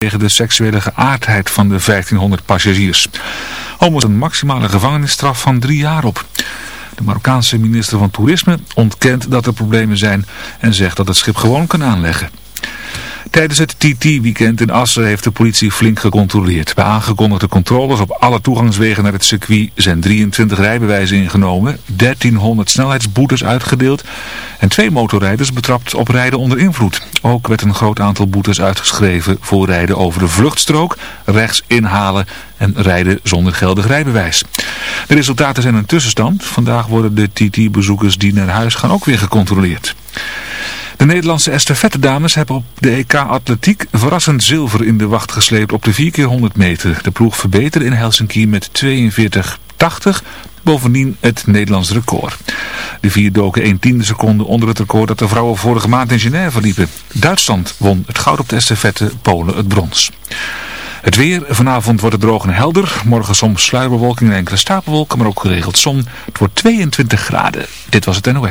tegen de seksuele geaardheid van de 1500 passagiers. Almost een maximale gevangenisstraf van drie jaar op. De Marokkaanse minister van Toerisme ontkent dat er problemen zijn en zegt dat het schip gewoon kan aanleggen. Tijdens het TT-weekend in Assen heeft de politie flink gecontroleerd. Bij aangekondigde controles op alle toegangswegen naar het circuit zijn 23 rijbewijzen ingenomen, 1300 snelheidsboetes uitgedeeld en twee motorrijders betrapt op rijden onder invloed. Ook werd een groot aantal boetes uitgeschreven voor rijden over de vluchtstrook, rechts inhalen en rijden zonder geldig rijbewijs. De resultaten zijn een tussenstand. Vandaag worden de TT-bezoekers die naar huis gaan ook weer gecontroleerd. De Nederlandse estafette-dames hebben op de EK Atletiek verrassend zilver in de wacht gesleept op de 4 keer 100 meter. De ploeg verbeterde in Helsinki met 42,80, bovendien het Nederlands record. De vier doken 1 tiende seconde onder het record dat de vrouwen vorige maand in Genève liepen. Duitsland won het goud op de estafette, Polen het brons. Het weer, vanavond wordt het droog en helder. Morgen soms sluierbewolking en enkele stapelwolken, maar ook geregeld zon. Het wordt 22 graden. Dit was het NOS.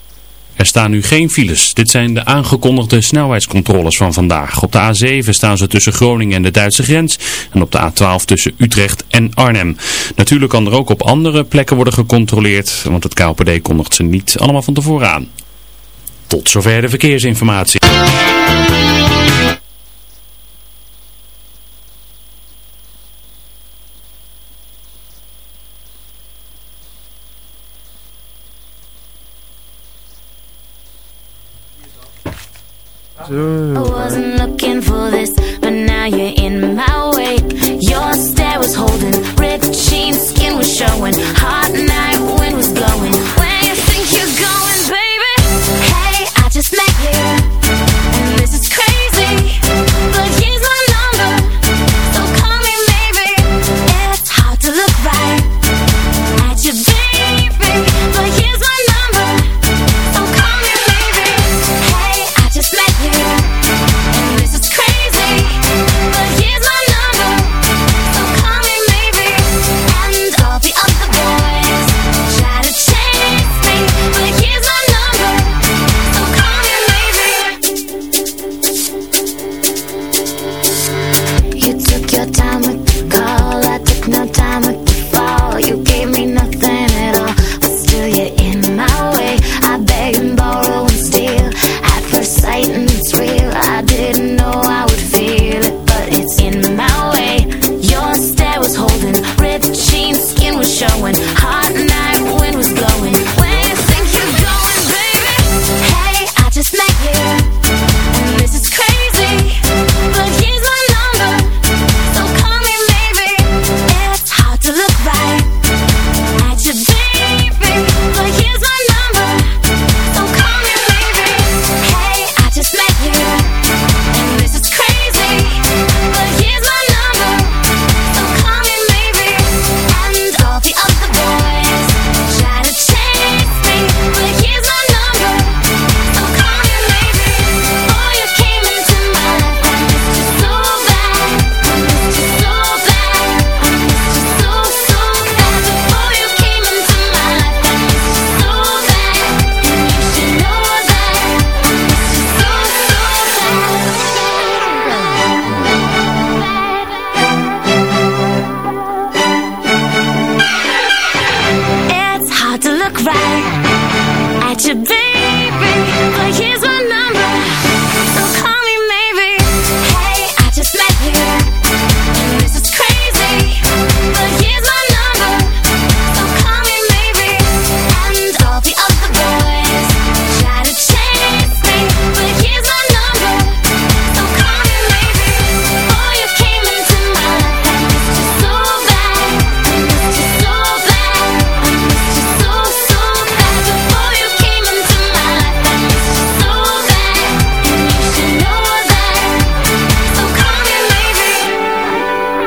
Er staan nu geen files. Dit zijn de aangekondigde snelheidscontroles van vandaag. Op de A7 staan ze tussen Groningen en de Duitse grens. En op de A12 tussen Utrecht en Arnhem. Natuurlijk kan er ook op andere plekken worden gecontroleerd. Want het KLPD kondigt ze niet allemaal van tevoren aan. Tot zover de verkeersinformatie. I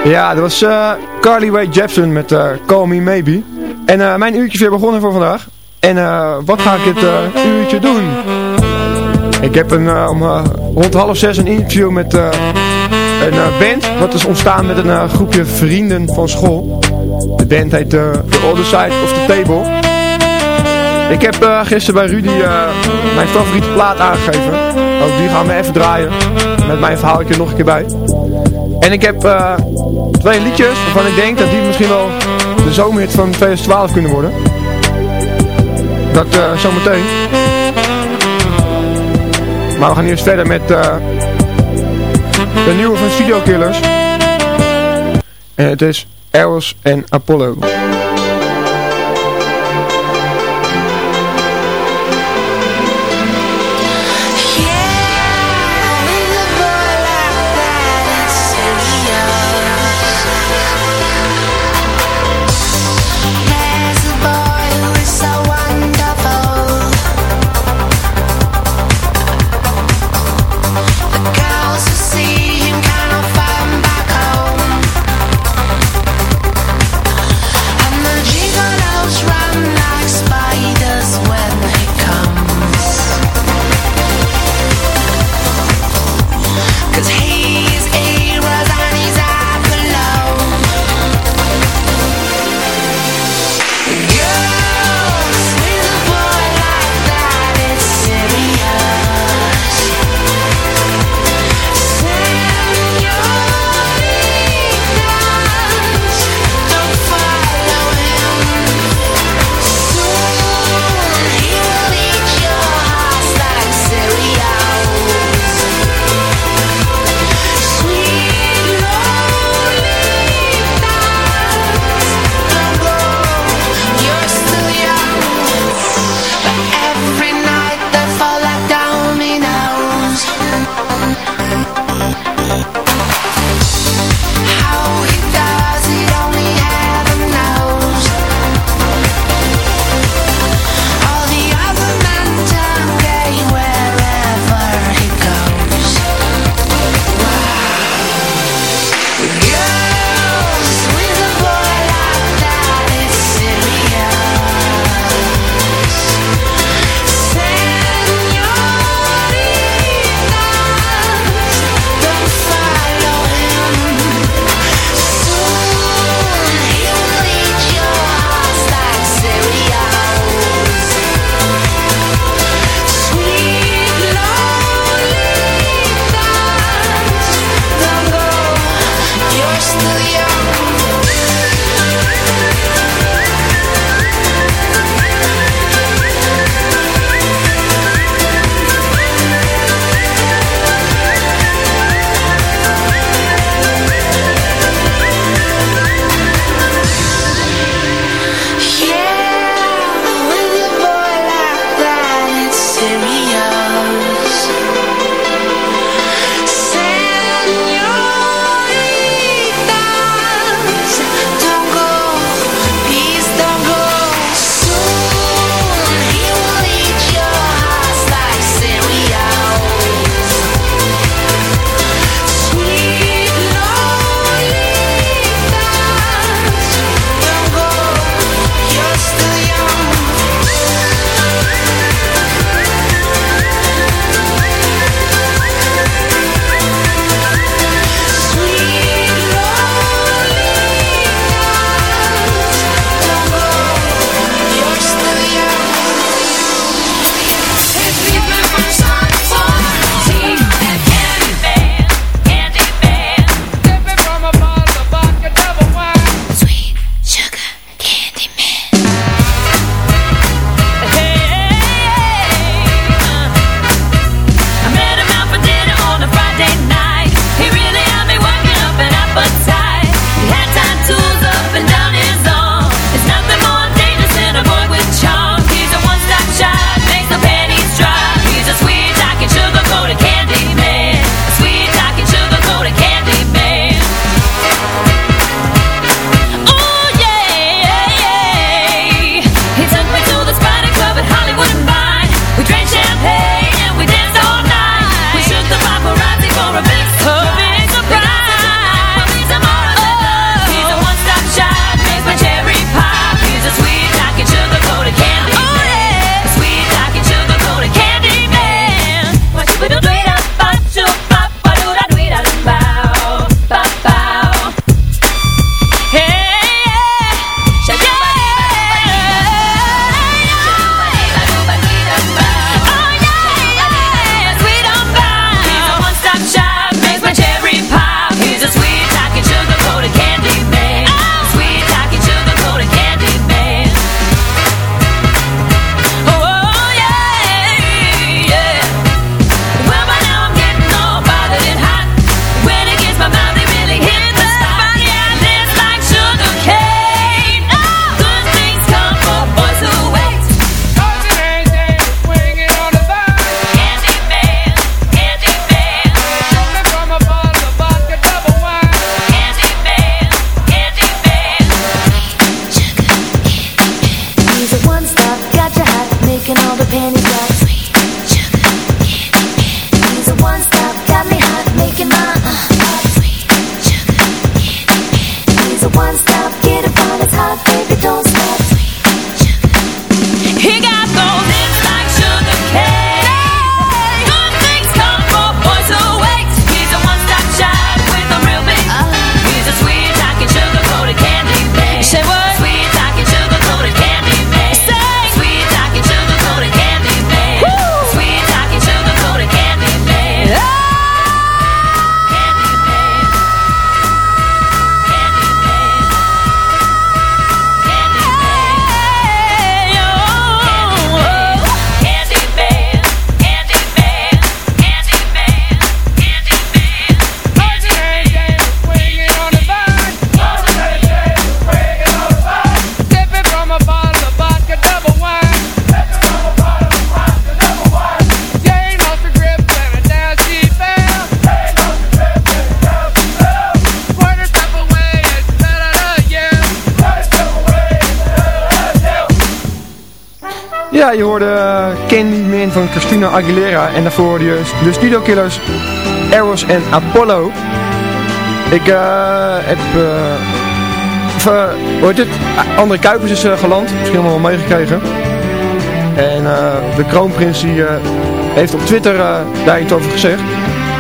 Ja, dat was uh, Carly Rae Jepsen met uh, Call Me Maybe. En uh, mijn uurtje weer begonnen voor vandaag. En wat ga ik dit uurtje doen? Ik heb een, om rond half zes een interview met een band. Wat is ontstaan met een groepje vrienden van school. De band heet The Other Side of the Table. Ik heb gisteren bij Rudy mijn favoriete plaat aangegeven. Ook die gaan we even draaien. Met mijn verhaaltje nog een keer bij. En ik heb uh, twee liedjes waarvan ik denk dat die misschien wel de zomerhit van 2012 kunnen worden. Dat uh, zometeen. Maar we gaan eerst verder met uh, de nieuwe van Studio Killers. En het is Eros en Apollo. Van Christina Aguilera en daarvoor de Studio Killers, Eros en Apollo. Ik uh, heb, uh, of, hoe heet het, André Kuipers is geland, misschien allemaal meegekregen. En de kroonprins die, heeft op Twitter daar iets over gezegd.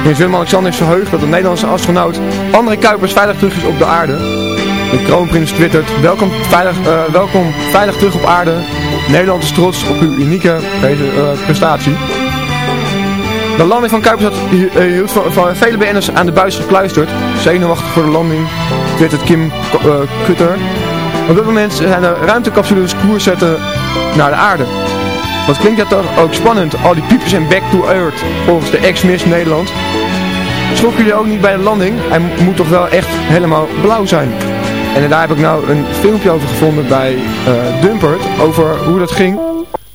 Prins Willem-Alexander is verheugd dat de Nederlandse astronaut André Kuipers veilig terug is op de aarde. De kroonprins twittert, welkom veilig, welkom veilig terug op aarde. Nederland is trots op uw unieke uh, prestatie. De landing van Kuipers had, uh, hield van, van, vele BN'ers aan de buis gekluisterd. Zenuwachtig voor de landing, twittert Kim Kutter. Op dit moment zijn er ruimtecapsules koers zetten naar de aarde. Wat klinkt dat toch ook spannend, al die piepers en back to earth, volgens de ex-miss Nederland. Schrokken jullie ook niet bij de landing? Hij moet toch wel echt helemaal blauw zijn? En daar heb ik nou een filmpje over gevonden bij uh, Dumpert. Over hoe dat ging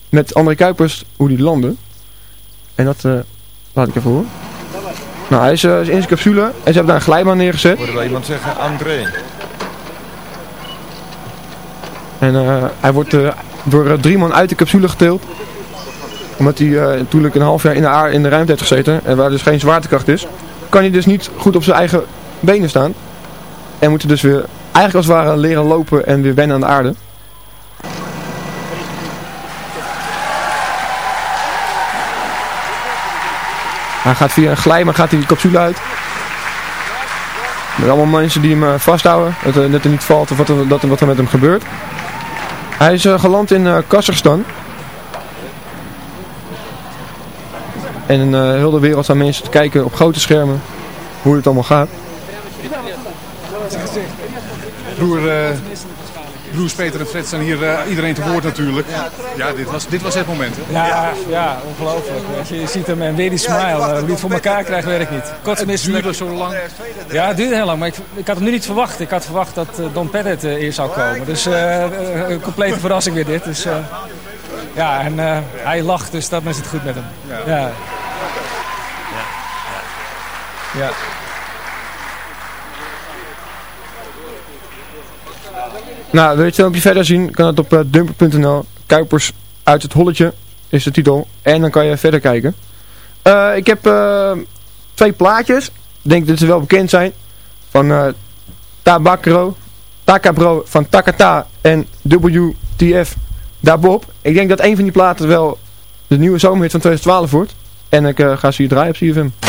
met André Kuipers, hoe die landde. En dat uh, laat ik even horen. Nou, hij is, uh, in zijn capsule en ze hebben daar een glijbaan neergezet. Hoorde wel iemand zeggen André. En hij wordt door drie man uit de capsule geteeld. Omdat hij natuurlijk een half jaar in de, in de ruimte heeft gezeten. En waar dus geen zwaartekracht is. Kan hij dus niet goed op zijn eigen benen staan. En moet dus weer eigenlijk als het ware leren lopen en weer wennen aan de aarde. Hij gaat via een glijbaan gaat hij die capsule uit. Met allemaal mensen die hem eh, vasthouden. Dat, uh, dat er niet valt of wat er, dat, wat er met hem gebeurt. Hij is uh, geland in uh, Kazachstan. En in heel de wereld staan mensen te kijken op grote schermen hoe het allemaal gaat. Broer, uh, broers Peter en Fred zijn hier uh, iedereen te woord natuurlijk. Ja, dit was, dit was het moment. Hè? Ja, ja, ongelooflijk. Je, je ziet hem en weer die smile. Uh, hoe het voor elkaar krijgt, werkt niet. Kort het duurde zo lang. Ja, het duurde heel lang. Maar ik, ik had hem nu niet verwacht. Ik had verwacht dat Don Pettit eerst zou komen. Dus een complete verrassing weer dit. Dus, ja, en hij lacht, dus dat is het goed met hem. Ja. ja. ja. Nou, wil je het filmpje verder zien, kan het op uh, dumper.nl. Kuipers uit het holletje is de titel. En dan kan je verder kijken. Uh, ik heb uh, twee plaatjes. Ik denk dat ze wel bekend zijn. Van Tabacro, Takabro van Takata en WTF Dabob. Ik denk dat een van die platen wel de nieuwe zomerhit van 2012 wordt. En ik ga ze hier draaien op CFM.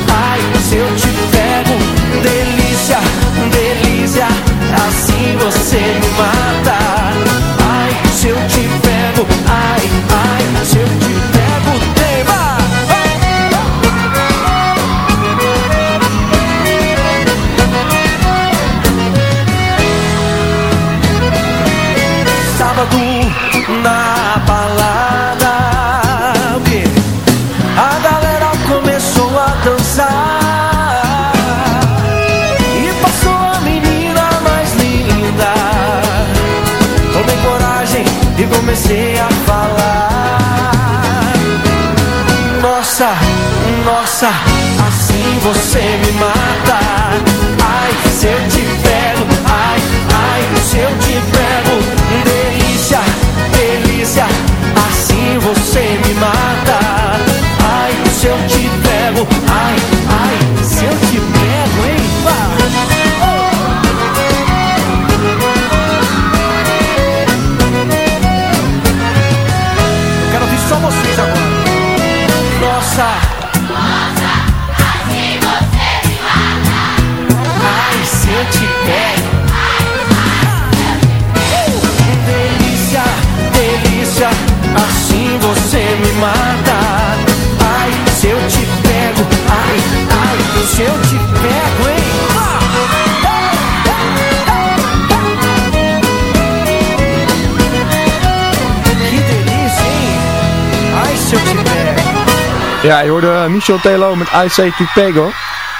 Ja, je hoorde Michel Telo met I Say to Pego.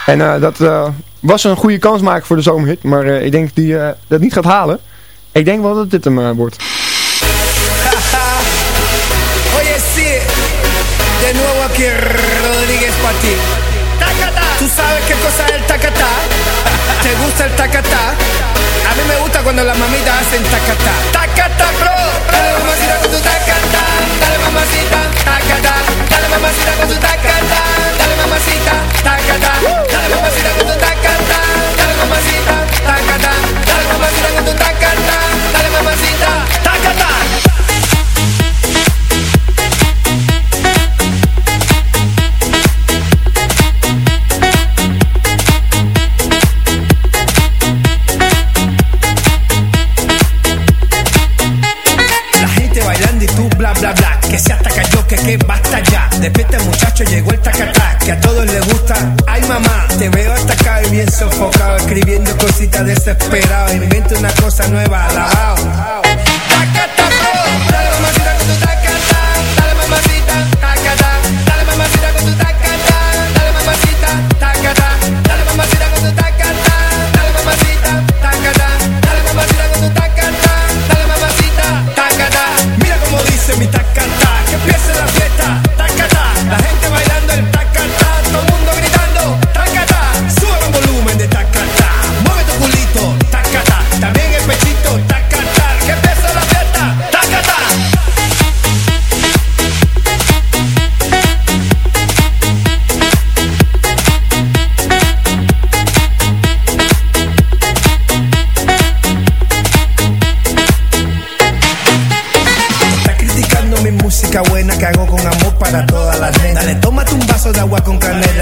En eh, dat eh, was een goede kans maken voor de zomerhit. Maar eh, ik denk dat hij eh, dat niet gaat halen. Ik denk wel dat dit hem wordt. Oye, sí, de nuevo aquí Rodríguez para ti. ¿Tú sabes qué cosa es el tacatá? ¿Te gusta el tacatá? A mí me gusta cuando las mamitas hacen tacatá. Tacatá, bro. Dale mamacita con tu tacatá. Dale mamacita, tacatá. Dale mamacita con tu tacatá. Dale mamacita, tacatá. Dale mamacita con tu tacatá. Dale mamacita, tacatá. Dale mamacita con tu tacatá. Dale mamacita, tacatá. Sofocado Escribiendo cositas desesperado Invento una cosa nueva alabao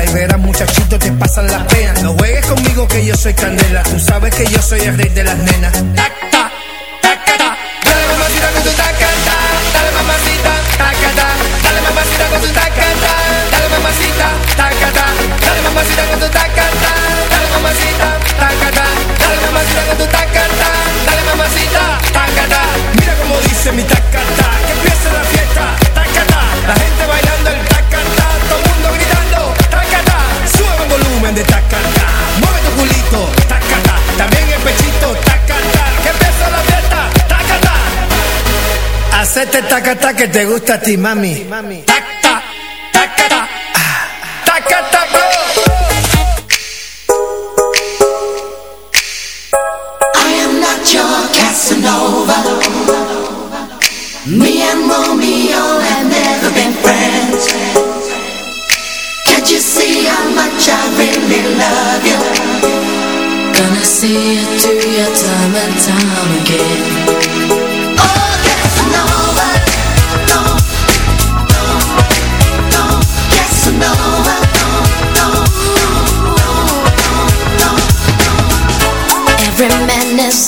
carrera, muchachito, te pasan las penas. No juegues conmigo que yo soy candela. Tú sabes que yo soy el rey de las nenas. Tac, tac, tac. Dale mamacita con tu tac, tac. Dale mamacita, tac, tac. Dale mamacita con tu tac, tac. Dale mamacita, tac, tac. Dale mamacita con tu tac, tac. Dale mamacita. Dale mamacita con tu tac, tac. Dale mamacita. Mira cómo dice mi tac, tac. Que empieza la fiesta, tac, tac. La gente bailando de tacata. Mueve tu culito, tacata. También el pechito, tacata. Que empieza la fiesta, tacata. Hacete tacata que te gusta a ti, mami. Tacata.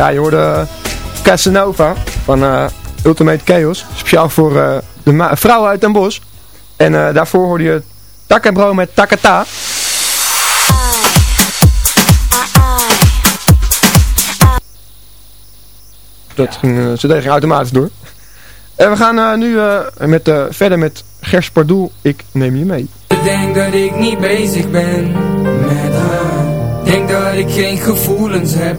Ja, je hoorde eh, Casanova van eh, Ultimate Chaos. Speciaal voor eh, de vrouwen uit Den Bosch. En daarvoor hoorde je Takabro met Takata. Dat ging, CD ging automatisch door. En we gaan nu met, verder met Gers Pardoel. Ik neem je mee. Ik denk dat ik niet bezig ben met haar. Denk dat ik geen gevoelens heb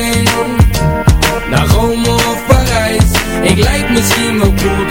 Ik lijk misschien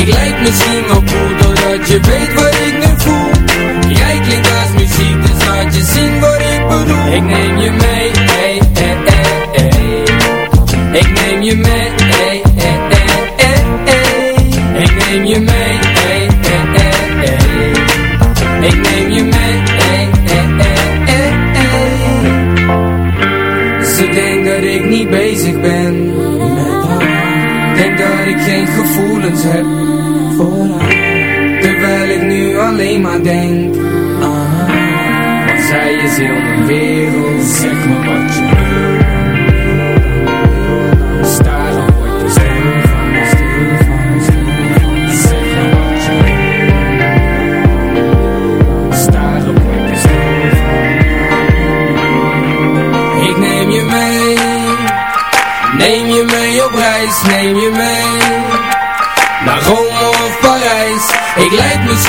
Ik lijk misschien wel cool Doordat je weet wat ik nu voel Jij klinkt als muziek Dus laat je zien wat ik bedoel Ik neem je mee hey, hey. Ik neem je mee hey, hey, hey. Ik neem je mee. Ik ik geen gevoelens heb voor haar. Terwijl ik nu alleen maar denk haar Want zij is heel mijn wereld Zeg me wat je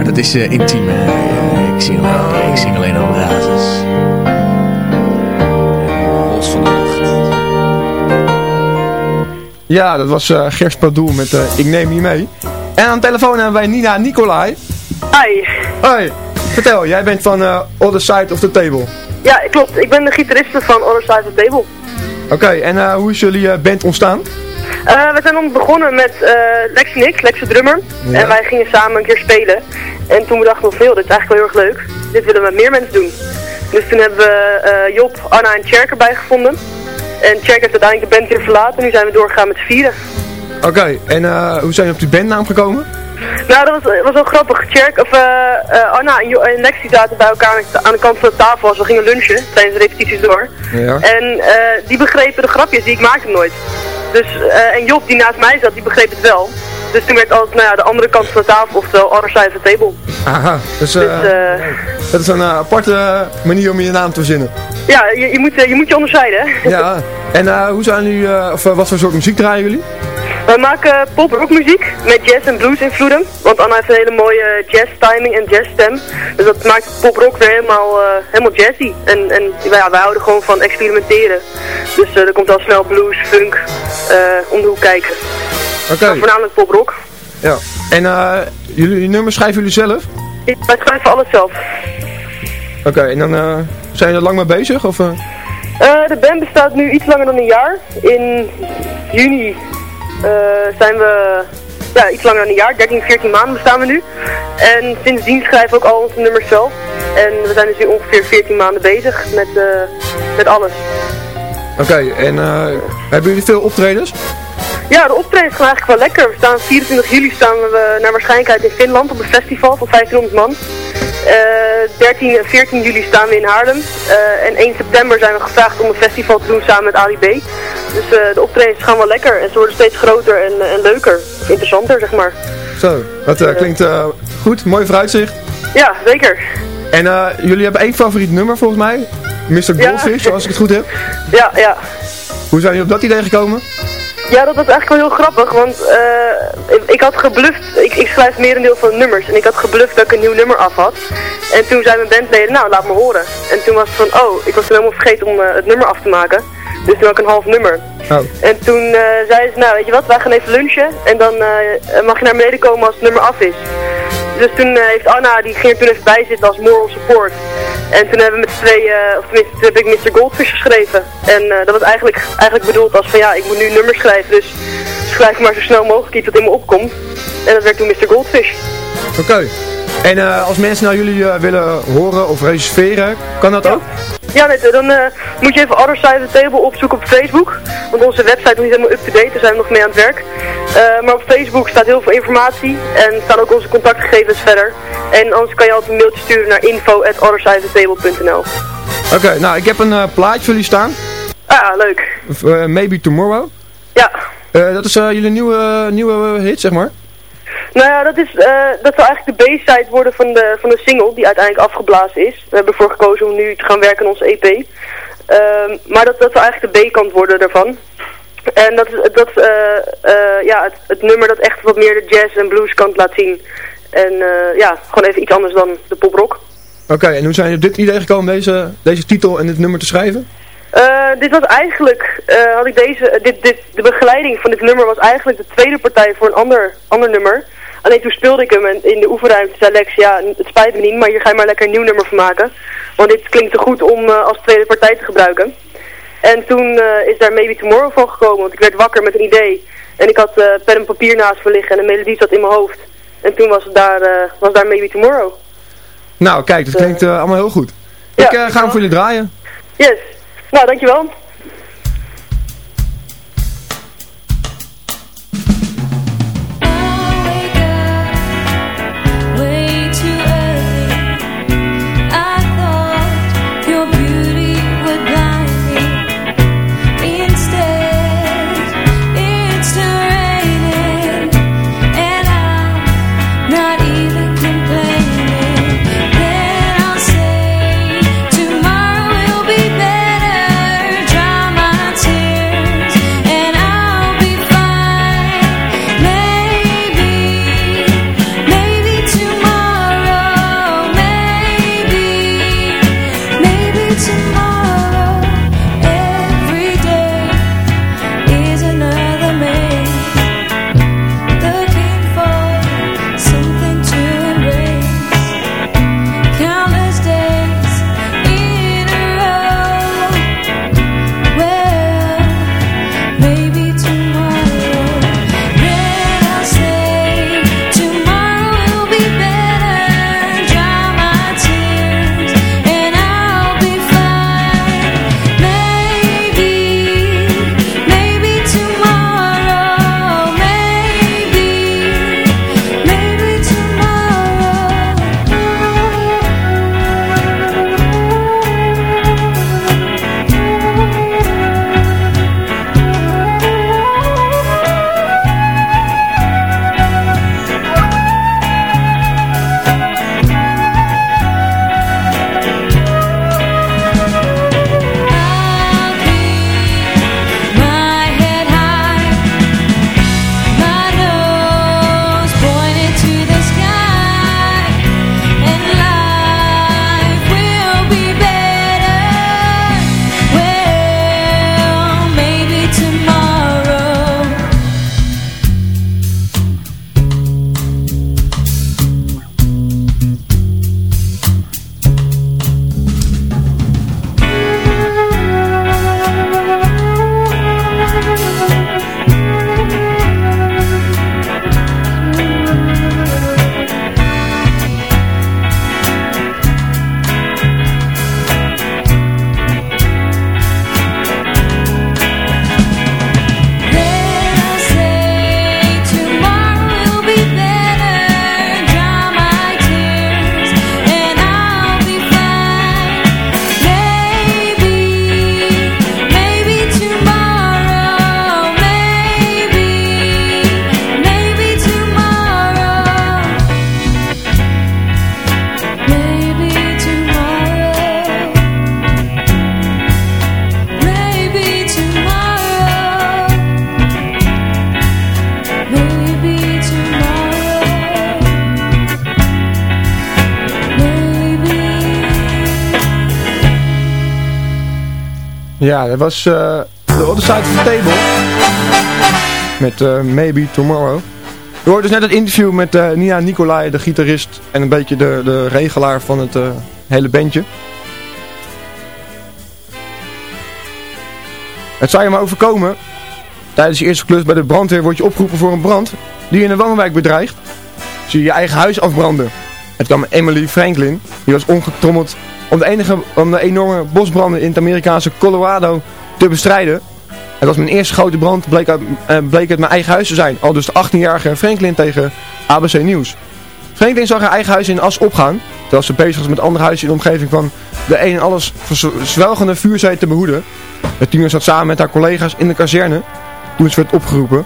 maar dat is eh, intiem. eh. ik, zing alleen, ik zing alleen over hazes. Los van de lucht. Ja, dat was eh Gers Padoel met eh, Ik neem je mee. En aan de telefoon hebben wij Nina Nicolai. Hi. Hoi, vertel, jij bent van eh Other Side of the Table. Ja, klopt. Ik ben de gitariste van Other Side of the Table. Oké, en eh, hoe is jullie eh, band ontstaan? Eh, we zijn begonnen met eh Lex Nick, Lex de drummer. Ja. En wij gingen samen een keer spelen. En toen we dachten we veel, dit is eigenlijk wel heel erg leuk. Dit willen we met meer mensen doen. Dus toen hebben we eh, Job, Anna en Cherk erbij gevonden. En Cherk heeft uiteindelijk de band weer verlaten. Nu zijn we doorgegaan met vieren. Oké, en eh, hoe zijn jullie op die bandnaam gekomen? Nou, dat was, was wel grappig. Cherk, of, eh, Anna en, Jo- en zaten bij elkaar aan de kant van de tafel als we gingen lunchen tijdens de repetities door. Ja. En die begrepen de grapjes die ik maakte nooit. Dus, en Job die naast mij zat, die begreep het wel. Dus toen werd altijd nou ja, de andere kant van de tafel, oftewel other side of the table. Aha, dus, eh, Dus, eh, dat is een eh, aparte manier om je naam te verzinnen. ja, je, je, moet, eh, je moet je onderscheiden. Ja, en eh, hoe zijn jullie, eh, of eh, wat voor soort muziek draaien jullie? Wij maken pop-rock muziek met jazz en blues invloeden. Want Anna heeft een hele mooie jazz timing en jazz stem. Dus dat maakt pop-rock weer helemaal, eh, helemaal jazzy. En, en ja, wij houden gewoon van experimenteren. Dus eh, er komt al snel blues, funk eh, om de hoek kijken. Voornamelijk pop-rock. Ja. En eh, jullie nummers schrijven jullie zelf? Wij schrijven alles zelf. Oké, en dan eh, zijn je er lang mee bezig? Of, eh? De band bestaat nu iets langer dan een jaar. In juni zijn we ja, iets langer dan een jaar, 13, 14 maanden bestaan we nu. En sindsdien schrijven we ook al onze nummers zelf. En we zijn dus nu ongeveer 14 maanden bezig met, met alles. Oké, en hebben jullie veel optredens? Ja, de optredens gaan eigenlijk wel lekker. We staan 24 juli staan we naar waarschijnlijkheid in Finland op een festival van 1500 man. Eh, 13 en 14 juli staan we in Haarlem. Eh, en 1 september zijn we gevraagd om een festival te doen samen met Ali B. Dus eh, de optredens gaan wel lekker en ze worden steeds groter en, en leuker. Interessanter, zeg maar. Zo, dat eh, klinkt eh, goed. Mooi vooruitzicht. Ja, zeker. En eh, jullie hebben één favoriet nummer volgens mij. Mr. Ja. Goldfish, zoals ik het goed heb. Ja, ja. Hoe zijn jullie op dat idee gekomen? Ja, dat was eigenlijk wel heel grappig, want eh, ik, ik had gebluft, ik, ik schrijf merendeel van nummers, en ik had gebluft dat ik een nieuw nummer af had. En toen zei mijn bandleden, nou laat me horen. En toen was het van, oh, ik was toen helemaal vergeten om eh, het nummer af te maken. Dus toen had ik een half nummer. Oh. En toen eh, zeiden ze, nou weet je wat, wij gaan even lunchen en dan mag je naar beneden komen als het nummer af is. Dus toen eh, heeft Anna, die ging er toen even bij zitten als moral support. En toen hebben we met z'n tweeën, eh, of tenminste toen heb ik Mr. Goldfish geschreven. En eh, dat was eigenlijk, eigenlijk bedoeld als van ja, ik moet nu nummers schrijven, dus schrijf maar zo snel mogelijk iets wat in me opkomt. En dat werd toen Mr. Goldfish. Oké. En als mensen nou jullie willen horen of reserveren, kan dat ook? Ja, nee, dan moet je even Other Side of the Table opzoeken op Facebook. Want onze website is niet helemaal up-to-date, daar zijn we nog mee aan het werk. Eh, maar op Facebook staat heel veel informatie en staan ook onze contactgegevens verder. En anders kan je altijd een mailtje sturen naar info.othersideofthetable.nl Oké, nou ik heb een eh, plaatje voor jullie staan. Ah, leuk. Eh, Maybe Tomorrow. Ja. Dat is jullie nieuwe, nieuwe hit, zeg maar. Nou ja, dat, is, dat zal eigenlijk de B-side worden van de, van de single die uiteindelijk afgeblazen is. We hebben ervoor gekozen om nu te gaan werken aan onze EP. Ehm, maar dat, dat zal eigenlijk de B-kant worden daarvan. En dat is dat, eh, eh, ja, het, het nummer dat echt wat meer de jazz en blues kant laat zien. En eh, ja, gewoon even iets anders dan de poprock. Oké, en hoe zijn jullie op dit idee gekomen deze, deze titel en dit nummer te schrijven? Eh, dit was eigenlijk, had ik deze, dit, dit, de begeleiding van dit nummer was eigenlijk de tweede partij voor een ander, ander nummer. Alleen toen speelde ik hem en in de oefenruimte zei Lex, ja, het spijt me niet, maar hier ga je maar lekker een nieuw nummer van maken. Want dit klinkt te goed om als tweede partij te gebruiken. En toen eh, is daar Maybe Tomorrow van gekomen, want ik werd wakker met een idee. En ik had eh, pen en papier naast me liggen en de melodie zat in mijn hoofd. En toen was, het daar, eh, was daar Maybe Tomorrow. Nou, kijk, dat klinkt allemaal heel goed. ik ga hem voor jullie draaien. Yes. Nou, dankjewel. Ja, dat was uh, de Other Side of the Table. Met uh, Maybe Tomorrow. We hoorden dus net het interview met uh, Nina Nicolai, de gitarist en een beetje de, de regelaar van het hele bandje. Het zou je maar overkomen. Tijdens je eerste klus bij de brandweer word je opgeroepen voor een brand die in een woonwijk bedreigt. Zie je je eigen huis afbranden. Het kwam Emily Franklin, die was ongetrommeld om de, enige, om de enorme bosbranden in het Amerikaanse Colorado te bestrijden. Het was mijn eerste grote brand, bleek, uit, uh, bleek het mijn eigen huis te zijn. Al dus de 18-jarige Franklin tegen ABC Nieuws. Franklin zag haar eigen huis in as opgaan, terwijl ze bezig was met andere huizen in de omgeving van de een en alles verzwelgende vuurzee te behoeden. De tiener zat samen met haar collega's in de kazerne toen ze werd opgeroepen.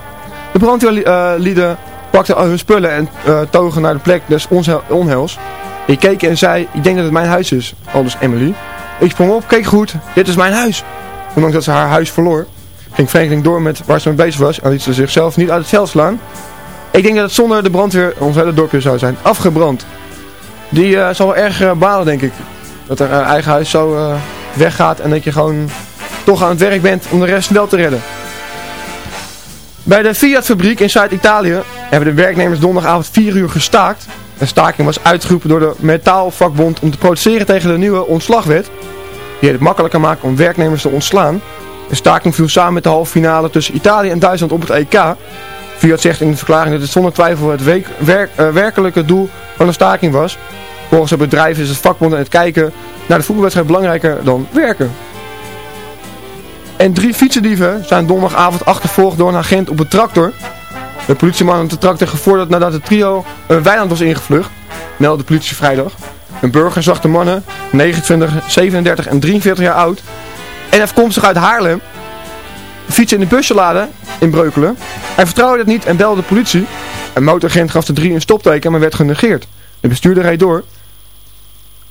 De brandweerlieden pakten al hun spullen en uh, togen naar de plek des onheils. Ik keek en zei, ik denk dat het mijn huis is, aldus Emily. Ik sprong op, keek goed, dit is mijn huis. Ondanks dat ze haar huis verloor, ging Franklin door met waar ze mee bezig was en liet ze zichzelf niet uit het veld slaan. Ik denk dat het zonder de brandweer ons hele dorpje zou zijn afgebrand. Die uh, zal wel erg uh, balen, denk ik. Dat haar eigen huis zo weggaat en dat je gewoon toch aan het werk bent om de rest wel te redden. Bij de Fiat-fabriek in Zuid-Italië hebben de werknemers donderdagavond 4 uur gestaakt. De staking was uitgeroepen door de metaalvakbond om te protesteren tegen de nieuwe ontslagwet. Die het makkelijker maakt om werknemers te ontslaan. De staking viel samen met de halve finale tussen Italië en Duitsland op het EK. Fiat zegt in de verklaring dat het zonder twijfel het week, uh, werkelijke doel van de staking was. Volgens het bedrijf is het vakbond en het kijken naar de voetbalwedstrijd belangrijker dan werken. En drie fietsendieven zijn donderdagavond achtervolgd door een agent op een tractor. De politieman had de tractor gevorderd nadat het trio een weiland was ingevlucht, meldde de politie vrijdag. Een burger zag de mannen, 29, 37 en 43 jaar oud, en afkomstig uit Haarlem, fietsen in de busje laden in Breukelen. Hij vertrouwde het niet en belde de politie. Een motoragent gaf de drie een stopteken, maar werd genegeerd. De bestuurder reed door.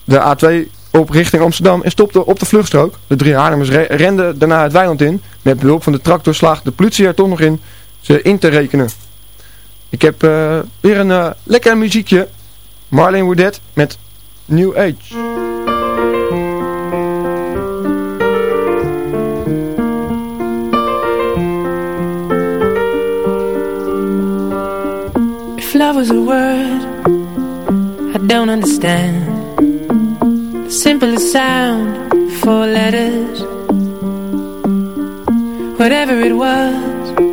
De A2 op richting Amsterdam en stopte op de vluchtstrook. De drie Haarlemmers renden daarna het weiland in. Met behulp van de tractor slaagde de politie er toch nog in ze in te rekenen. Ik heb uh, weer een uh, lekker muziekje. Marlene Woodet met New Age. If love was a word I don't understand simplest sound, four letters. Whatever it was,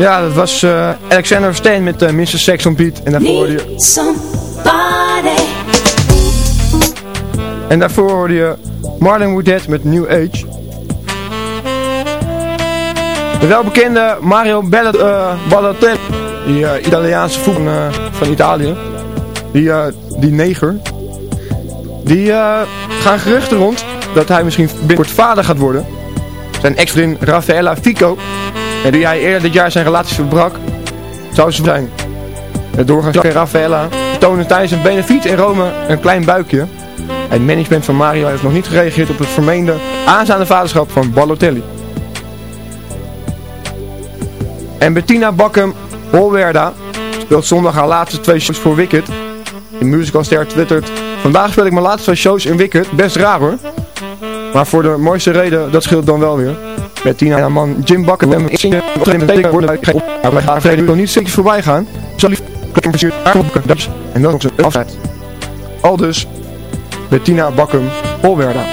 Ja, dat was eh, Alexander Steen met uh, Mr. Saxon Beat. En daarvoor hoorde je... Somebody. En daarvoor hoorde je Marlon Woodet met New Age. De welbekende Mario Bella- eh, die eh, Italiaanse voetbal eh, van Italië, die, eh, die neger, die eh, gaan geruchten rond dat hij misschien binnenkort vader gaat worden. Zijn ex-vriendin Raffaella Fico, en die hij eerder dit jaar zijn relatie verbrak, zou ze zijn. Het doorgangszakke Raffaella toonde tijdens een benefiet in Rome een klein buikje. Het management van Mario heeft nog niet gereageerd op het vermeende aanstaande vaderschap van Balotelli. En Bettina Bakkum Holwerda speelt zondag haar laatste twee shows voor Wicked. De musicalster twittert, vandaag speel ik mijn laatste twee shows in Wicked, best raar hoor. Maar voor de mooiste reden, dat scheelt dan wel weer. Bettina en haar man Jim Bakker hebben zingen optreden teken worden geen op. Maar wij gaan nog niet zeker voorbij gaan. Zo lief, klein versierd, aardappelken, dat is- en dan op zijn afscheid. Al dus, Bettina Bakkum Holwerda.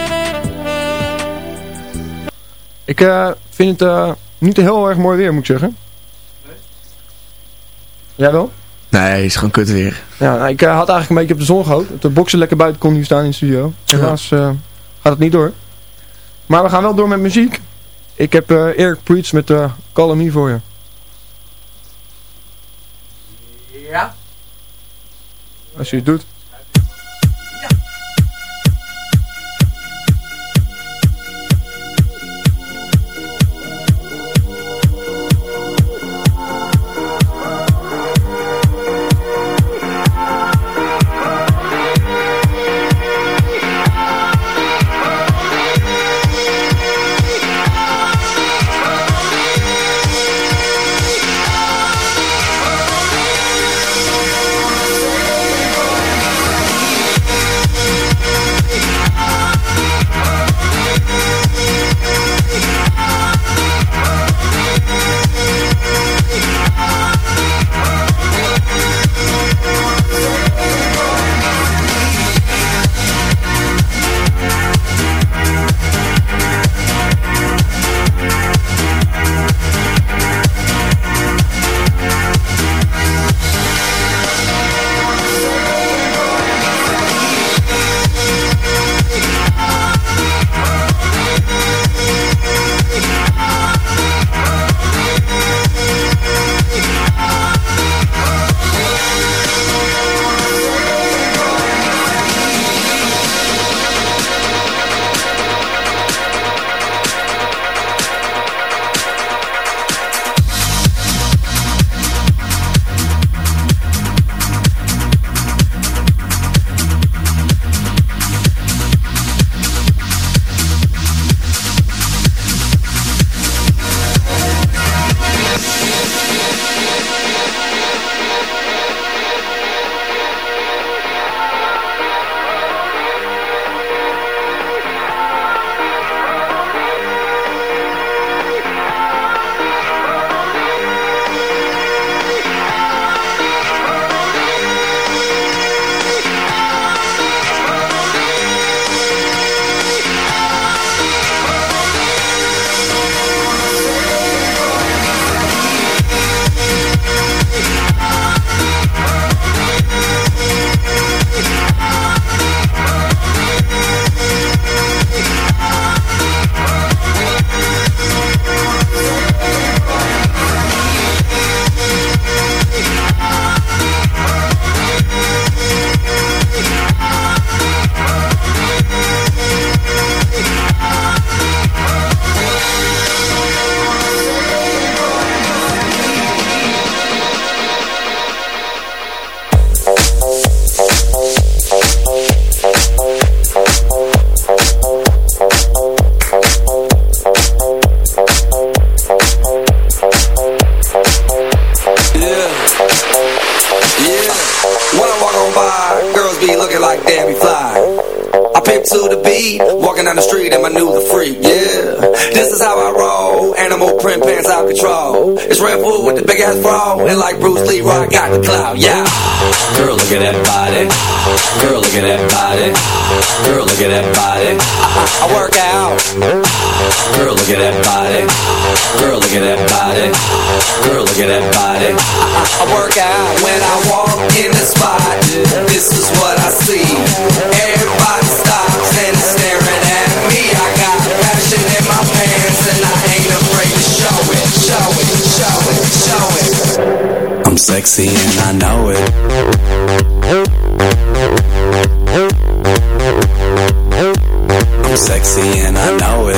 Ik eh, vind het eh, niet heel erg mooi weer, moet ik zeggen. Jij wel? Nee, is gewoon kut weer. Ja, nou, ik eh, had eigenlijk een beetje op de zon gehoopt. Dat de boksen lekker buiten kon hier staan in de studio. Helaas eh, gaat het niet door. Maar we gaan wel door met muziek. Ik heb eh Eric Preach met uh, Call Me voor je. Ja. Als je het doet. It. I'm sexy and I know it. I'm sexy and I know it.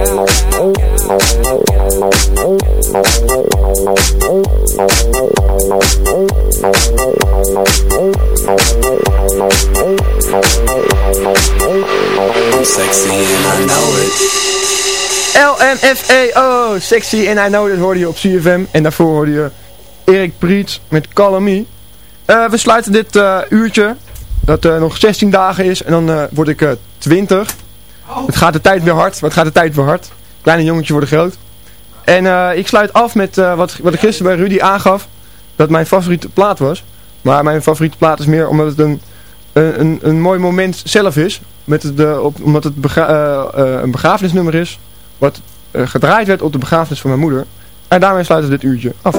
I'm sexy en I know, dat hoorde je op CFM. En daarvoor hoorde je Erik Priet met Call Me. Eh, we sluiten dit eh, uurtje, dat eh, nog 16 dagen is, en dan word ik 20. Het gaat de tijd weer hard, wat gaat de tijd weer hard. Kleine jongetje worden groot. En eh, ik sluit af met eh, wat, wat ik gisteren bij Rudy aangaf, dat mijn favoriete plaat was. Maar mijn favoriete plaat is meer omdat het een, een, een, mooi moment zelf is. Met het, de, op, omdat het eh, eh, een begrafenisnummer is, wat eh, gedraaid werd op de begrafenis van mijn moeder. En daarmee sluiten we dit uurtje af.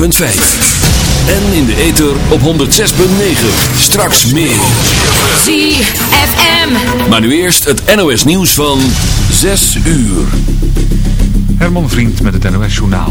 En in de ether op 106.9. Straks meer. ZFM. Maar nu eerst het NOS nieuws van 6 uur. Herman Vriend met het NOS Journaal.